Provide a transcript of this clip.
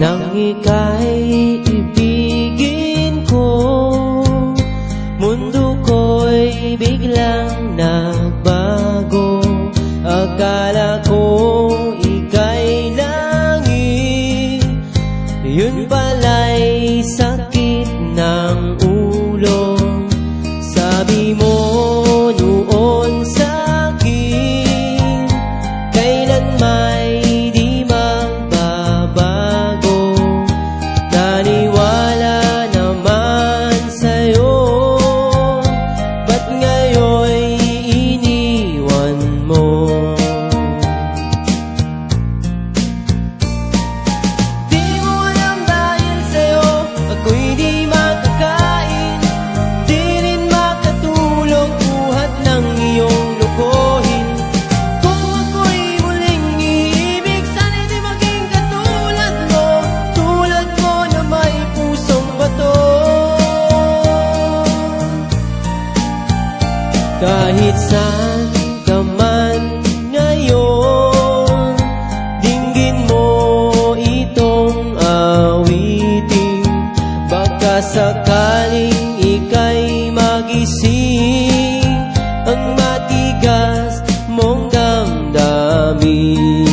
Nang ika'y ibigin ko Mundo ko'y biglang nagbago. Akala ko ika'y langit Yun pala'y sakit ng ulo. Sabi mo Kahit saan ka man ngayon Dinggin mo itong awitin. Baka sakaling ika'y magising Ang matigas mong damdamin.